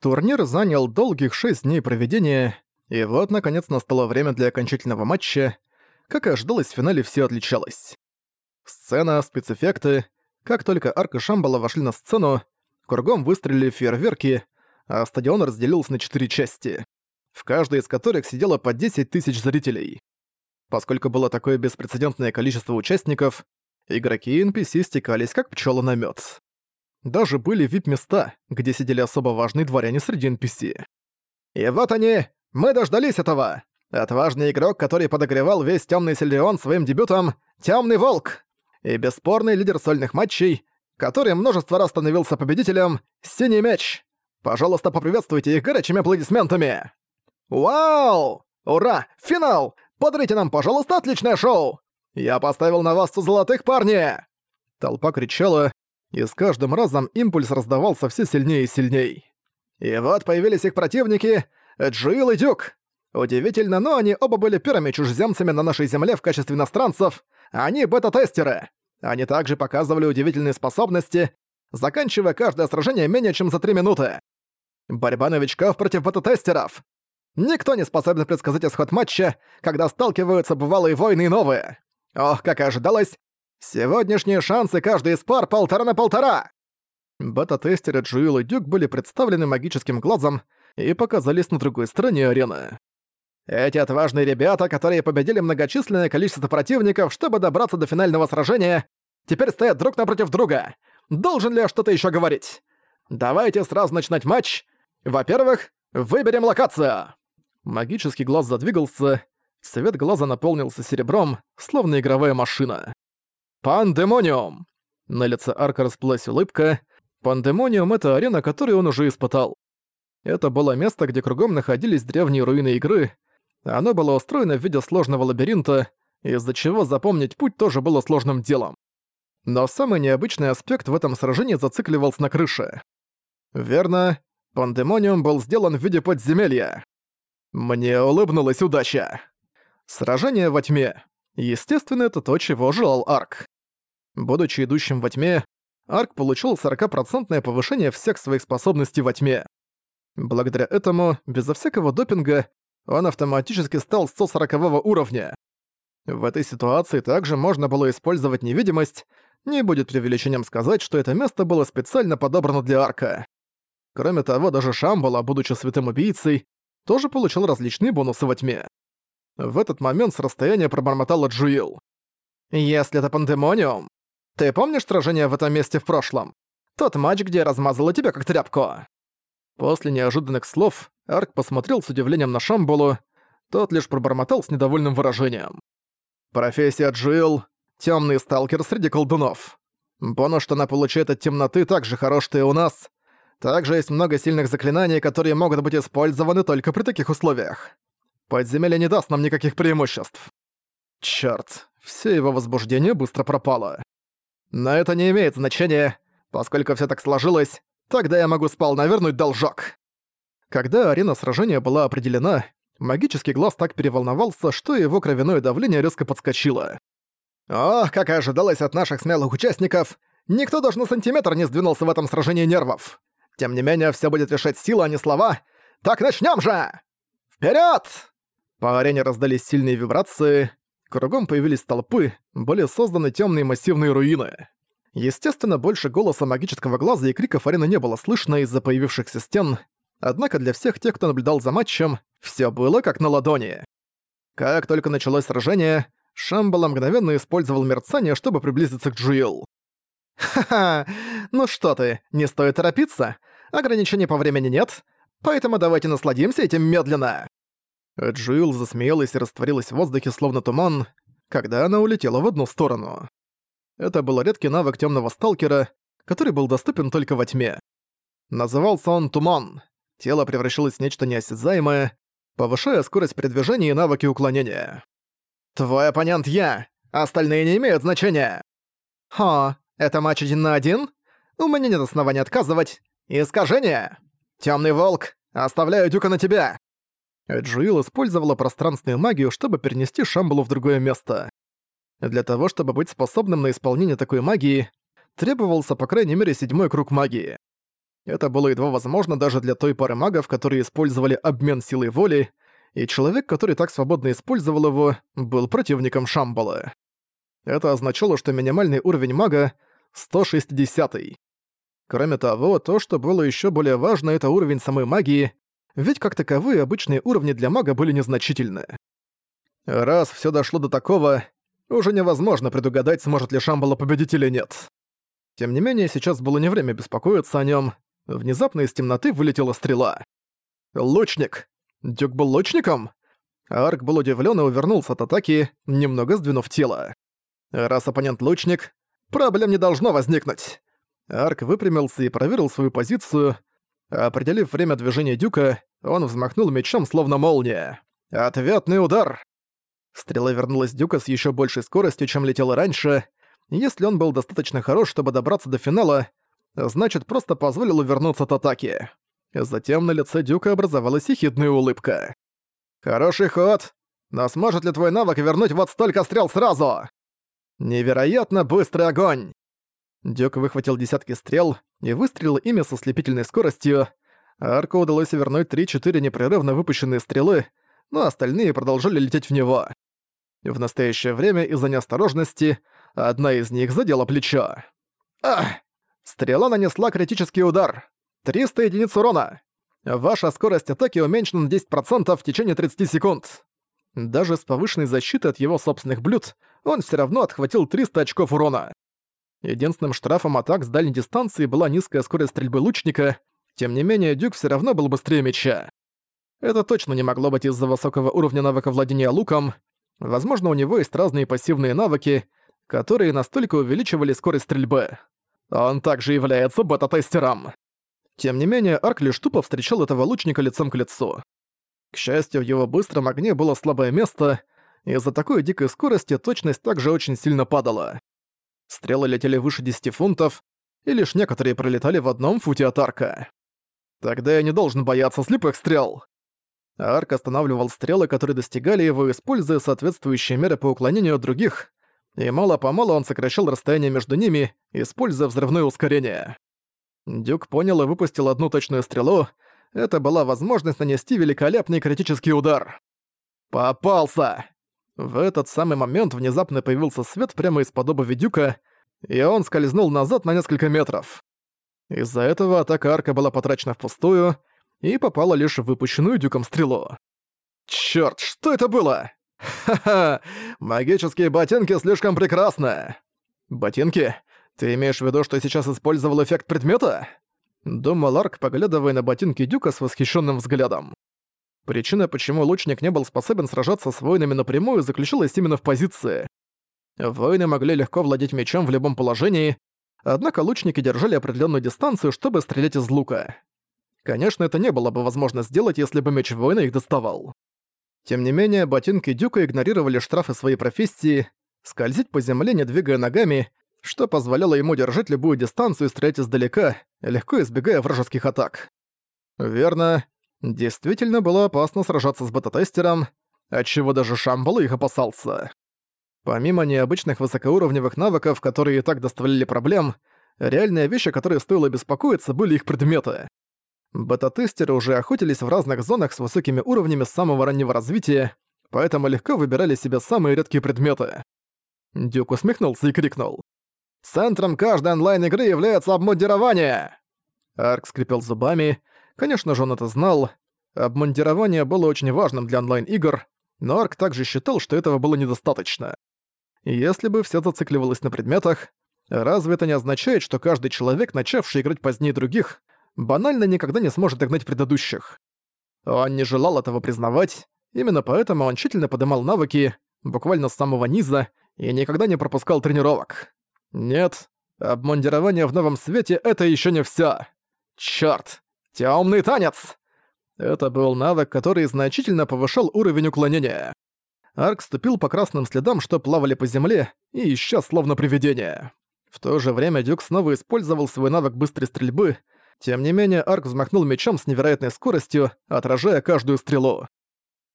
Турнир занял долгих шесть дней проведения, и вот, наконец, настало время для окончательного матча. Как и ожидалось, в финале все отличалось. Сцена, спецэффекты. Как только Арк и Шамбала вошли на сцену, кругом выстрелили фейерверки, а стадион разделился на четыре части, в каждой из которых сидело по 10 тысяч зрителей. Поскольку было такое беспрецедентное количество участников, игроки и NPC стекались как пчелы на мед. Даже были вип-места, где сидели особо важные дворяне среди NPC. И вот они! Мы дождались этого! Отважный игрок, который подогревал весь Темный Сильрион своим дебютом — Темный Волк! И бесспорный лидер сольных матчей, который множество раз становился победителем — Синий Меч! Пожалуйста, поприветствуйте их горячими аплодисментами! Вау! Ура! Финал! Подарите нам, пожалуйста, отличное шоу! Я поставил на вас золотых, парни!» Толпа кричала, и с каждым разом импульс раздавался все сильнее и сильней. И вот появились их противники — Джилл и Дюк. Удивительно, но они оба были первыми чужеземцами на нашей земле в качестве иностранцев. Они бета-тестеры. Они также показывали удивительные способности, заканчивая каждое сражение менее чем за три минуты. Борьба новичков против бета-тестеров. Никто не способен предсказать исход матча, когда сталкиваются бывалые войны и новые. Ох, как и ожидалось, сегодняшние шансы каждый из пар полтора на полтора! Бета-тестеры Джуил и Дюк были представлены магическим глазом и показались на другой стороне арены. Эти отважные ребята, которые победили многочисленное количество противников, чтобы добраться до финального сражения, теперь стоят друг напротив друга. Должен ли я что-то еще говорить? Давайте сразу начинать матч. Во-первых, выберем локацию. Магический глаз задвигался, Цвет глаза наполнился серебром, словно игровая машина. «Пандемониум!» На лице Арка расплылась улыбка. Пандемониум — это арена, которую он уже испытал. Это было место, где кругом находились древние руины игры. Оно было устроено в виде сложного лабиринта, из-за чего запомнить путь тоже было сложным делом. Но самый необычный аспект в этом сражении зацикливался на крыше. Верно, Пандемониум был сделан в виде подземелья. Мне улыбнулась удача. Сражение во тьме. Естественно, это то, чего желал Арк. Будучи идущим во тьме, Арк получил 40% повышение всех своих способностей во тьме. Благодаря этому, безо всякого допинга, он автоматически стал 140 уровня. В этой ситуации также можно было использовать невидимость, не будет преувеличением сказать, что это место было специально подобрано для Арка. Кроме того, даже Шамбала, будучи святым убийцей, тоже получил различные бонусы во тьме. В этот момент с расстояния пробормотала Джуил. «Если это пандемониум, ты помнишь сражение в этом месте в прошлом? Тот матч, где я размазала тебя как тряпку?» После неожиданных слов Арк посмотрел с удивлением на Шамбулу, тот лишь пробормотал с недовольным выражением. «Профессия Джуил — темный сталкер среди колдунов. Бонус, что она получает от темноты, так же хорош, что и у нас. Также есть много сильных заклинаний, которые могут быть использованы только при таких условиях. Подземелье не даст нам никаких преимуществ. Чёрт, все его возбуждение быстро пропало. Но это не имеет значения, поскольку все так сложилось, тогда я могу сполна вернуть должок. Когда арена сражения была определена, магический глаз так переволновался, что его кровяное давление резко подскочило. Ох, как и ожидалось от наших смелых участников, никто даже на сантиметр не сдвинулся в этом сражении нервов. Тем не менее, все будет решать сила, а не слова. Так начнем же! Вперед! По арене раздались сильные вибрации, кругом появились толпы, были созданы темные массивные руины. Естественно, больше голоса магического глаза и криков арены не было слышно из-за появившихся стен, однако для всех тех, кто наблюдал за матчем, все было как на ладони. Как только началось сражение, Шамбала мгновенно использовал мерцание, чтобы приблизиться к Джуил. «Ха-ха, ну что ты, не стоит торопиться, ограничений по времени нет, поэтому давайте насладимся этим медленно!» Джилл засмеялась и растворилась в воздухе словно туман, когда она улетела в одну сторону. Это был редкий навык темного сталкера, который был доступен только во тьме. Назывался он «Туман». Тело превращалось в нечто неосязаемое, повышая скорость передвижения и навыки уклонения. «Твой оппонент я! Остальные не имеют значения!» «Хо, это матч один на один? У меня нет оснований отказывать. Искажение! Темный волк, оставляю дюка на тебя!» Джуил использовала пространственную магию, чтобы перенести Шамбалу в другое место. Для того, чтобы быть способным на исполнение такой магии, требовался по крайней мере седьмой круг магии. Это было едва возможно даже для той пары магов, которые использовали обмен силой воли, и человек, который так свободно использовал его, был противником Шамбала. Это означало, что минимальный уровень мага — 160 -й. Кроме того, то, что было еще более важно, это уровень самой магии, ведь как таковые обычные уровни для мага были незначительны. Раз все дошло до такого, уже невозможно предугадать, сможет ли Шамбала победить или нет. Тем не менее, сейчас было не время беспокоиться о нем. Внезапно из темноты вылетела стрела. «Лучник! Дюк был лучником?» Арк был удивлен и увернулся от атаки, немного сдвинув тело. Раз оппонент лучник, проблем не должно возникнуть. Арк выпрямился и проверил свою позицию. Определив время движения Дюка, он взмахнул мечом, словно молния. «Ответный удар!» Стрела вернулась Дюка с еще большей скоростью, чем летела раньше. Если он был достаточно хорош, чтобы добраться до финала, значит, просто позволил увернуться от атаки. Затем на лице Дюка образовалась ехидная улыбка. «Хороший ход! Но сможет ли твой навык вернуть вот столько стрел сразу?» «Невероятно быстрый огонь!» Дюк выхватил десятки стрел и выстрелил ими со слепительной скоростью. Арку удалось вернуть 3-4 непрерывно выпущенные стрелы, но остальные продолжали лететь в него. В настоящее время из-за неосторожности одна из них задела плечо. Ах! Стрела нанесла критический удар. 300 единиц урона. Ваша скорость атаки уменьшена на 10% в течение 30 секунд. Даже с повышенной защитой от его собственных блюд он все равно отхватил 300 очков урона. Единственным штрафом атак с дальней дистанции была низкая скорость стрельбы лучника, тем не менее Дюк все равно был быстрее меча. Это точно не могло быть из-за высокого уровня навыка владения луком. Возможно, у него есть разные пассивные навыки, которые настолько увеличивали скорость стрельбы. Он также является бета-тестером. Тем не менее, Арк лишь тупо встречал этого лучника лицом к лицу. К счастью, в его быстром огне было слабое место, и из-за такой дикой скорости точность также очень сильно падала. Стрелы летели выше 10 фунтов, и лишь некоторые пролетали в одном футе от арка. Тогда я не должен бояться слепых стрел. Арк останавливал стрелы, которые достигали его, используя соответствующие меры по уклонению от других, и мало-помалу он сокращал расстояние между ними, используя взрывное ускорение. Дюк понял и выпустил одну точную стрелу. Это была возможность нанести великолепный критический удар. «Попался!» В этот самый момент внезапно появился свет прямо из-под обуви Дюка, и он скользнул назад на несколько метров. Из-за этого атака арка была потрачена впустую и попала лишь в выпущенную Дюком стрелу. «Чёрт, что это было?» «Ха-ха! Магические ботинки слишком прекрасны!» «Ботинки? Ты имеешь в виду, что сейчас использовал эффект предмета?» Думал Арк, поглядывая на ботинки Дюка с восхищенным взглядом. Причина, почему лучник не был способен сражаться с воинами напрямую, заключалась именно в позиции. Воины могли легко владеть мечом в любом положении, однако лучники держали определенную дистанцию, чтобы стрелять из лука. Конечно, это не было бы возможно сделать, если бы меч воина их доставал. Тем не менее, ботинки Дюка игнорировали штрафы своей профессии, скользить по земле, не двигая ногами, что позволяло ему держать любую дистанцию и стрелять издалека, легко избегая вражеских атак. Верно, Действительно было опасно сражаться с бета-тестером, отчего даже Шамбал их опасался. Помимо необычных высокоуровневых навыков, которые и так доставляли проблем, реальные вещи, которые стоило беспокоиться, были их предметы. Бета-тестеры уже охотились в разных зонах с высокими уровнями самого раннего развития, поэтому легко выбирали себе самые редкие предметы. Дюк усмехнулся и крикнул. «Центром каждой онлайн-игры является обмундирование!» Арк скрипел зубами, Конечно же, он это знал. Обмундирование было очень важным для онлайн-игр, но Арк также считал, что этого было недостаточно. Если бы все зацикливалось на предметах, разве это не означает, что каждый человек, начавший играть позднее других, банально никогда не сможет догнать предыдущих? Он не желал этого признавать, именно поэтому он тщательно подымал навыки, буквально с самого низа, и никогда не пропускал тренировок. Нет, обмундирование в новом свете — это еще не все. Чёрт! Темный танец! Это был навык, который значительно повышал уровень уклонения. Арк ступил по красным следам, что плавали по земле, и исчез словно привидение. В то же время Дюк снова использовал свой навык быстрой стрельбы, тем не менее Арк взмахнул мечом с невероятной скоростью, отражая каждую стрелу.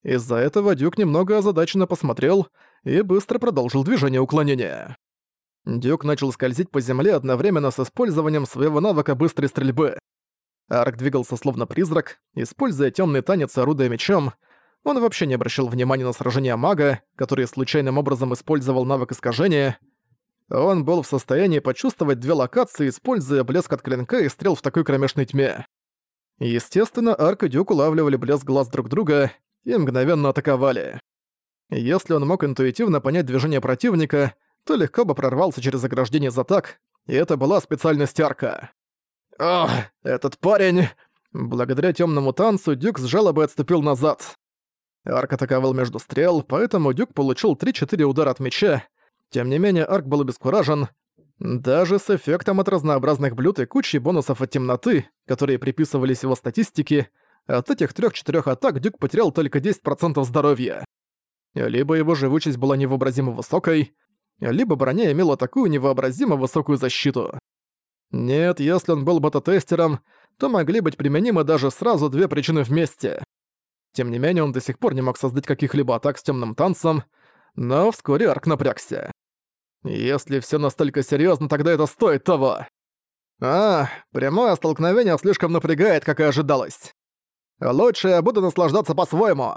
Из-за этого Дюк немного озадаченно посмотрел и быстро продолжил движение уклонения. Дюк начал скользить по земле одновременно с использованием своего навыка быстрой стрельбы. Арк двигался словно призрак, используя темный танец орудуя мечом. Он вообще не обращал внимания на сражение мага, который случайным образом использовал навык искажения. Он был в состоянии почувствовать две локации, используя блеск от клинка и стрел в такой кромешной тьме. Естественно, Арк и Дюк улавливали блеск глаз друг друга и мгновенно атаковали. Если он мог интуитивно понять движение противника, то легко бы прорвался через ограждение за так, и это была специальность Арка. «Ох, этот парень...» Благодаря темному танцу Дюк с жалобой отступил назад. Арк атаковал между стрел, поэтому Дюк получил 3-4 удара от меча. Тем не менее, Арк был обескуражен. Даже с эффектом от разнообразных блюд и кучей бонусов от темноты, которые приписывались его статистике, от этих 3-4 атак Дюк потерял только 10% здоровья. Либо его живучесть была невообразимо высокой, либо броня имела такую невообразимо высокую защиту. Нет, если он был бета-тестером, то могли быть применимы даже сразу две причины вместе. Тем не менее, он до сих пор не мог создать каких-либо атак с темным танцем, но вскоре Арк напрягся. Если все настолько серьезно, тогда это стоит того. А, прямое столкновение слишком напрягает, как и ожидалось. Лучше я буду наслаждаться по-своему.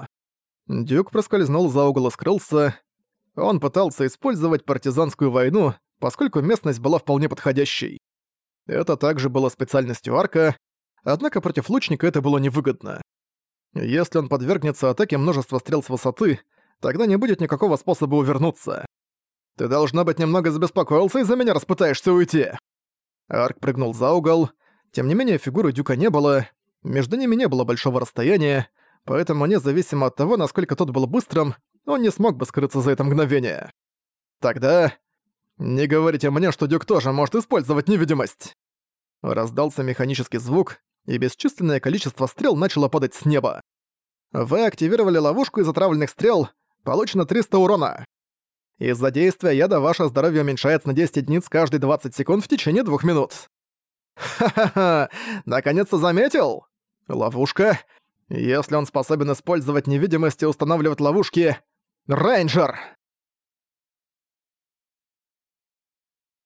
Дюк проскользнул за угол и скрылся. Он пытался использовать партизанскую войну, поскольку местность была вполне подходящей. Это также было специальностью арка, однако против лучника это было невыгодно. Если он подвергнется атаке множества стрел с высоты, тогда не будет никакого способа увернуться. Ты, должно быть, немного забеспокоился из-за меня, распытаешься уйти. Арк прыгнул за угол. Тем не менее, фигуры Дюка не было. Между ними не было большого расстояния, поэтому независимо от того, насколько тот был быстрым, он не смог бы скрыться за это мгновение. Тогда... Не говорите мне, что Дюк тоже может использовать невидимость. Раздался механический звук, и бесчисленное количество стрел начало падать с неба. Вы активировали ловушку из отравленных стрел, получено 300 урона. Из-за действия яда ваше здоровье уменьшается на 10 единиц каждые 20 секунд в течение двух минут. Ха-ха-ха, наконец-то заметил? Ловушка? Если он способен использовать невидимость и устанавливать ловушки... Рейнджер!